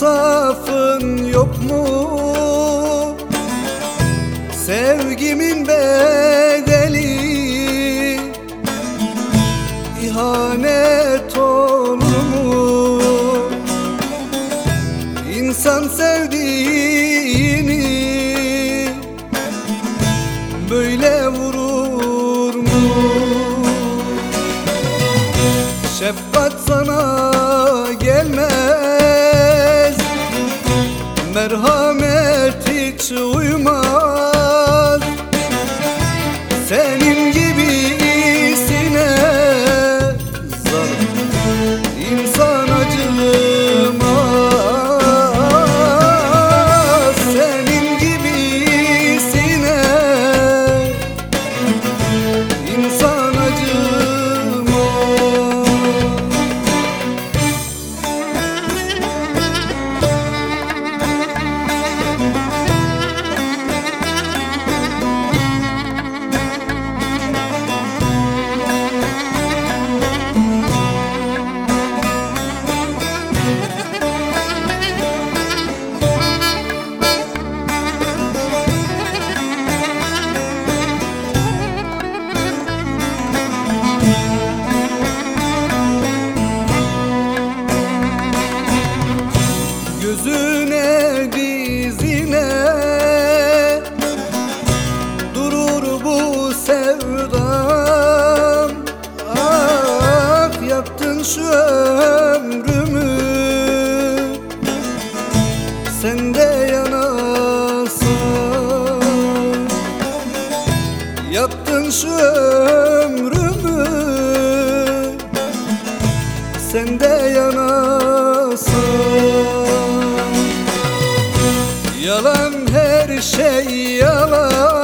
insafın yok mu? Sevgimin bedeli ihanet olur mu? İnsan sevdiği Merhamet hiç uymaz. Senin Gözüne dizine. Durur bu sevdam. Ah yaktın şu ömrümü. Sen de yanarsan Yaktın şu ömrümü. Sen de yanarsan Yalan her şey yalan.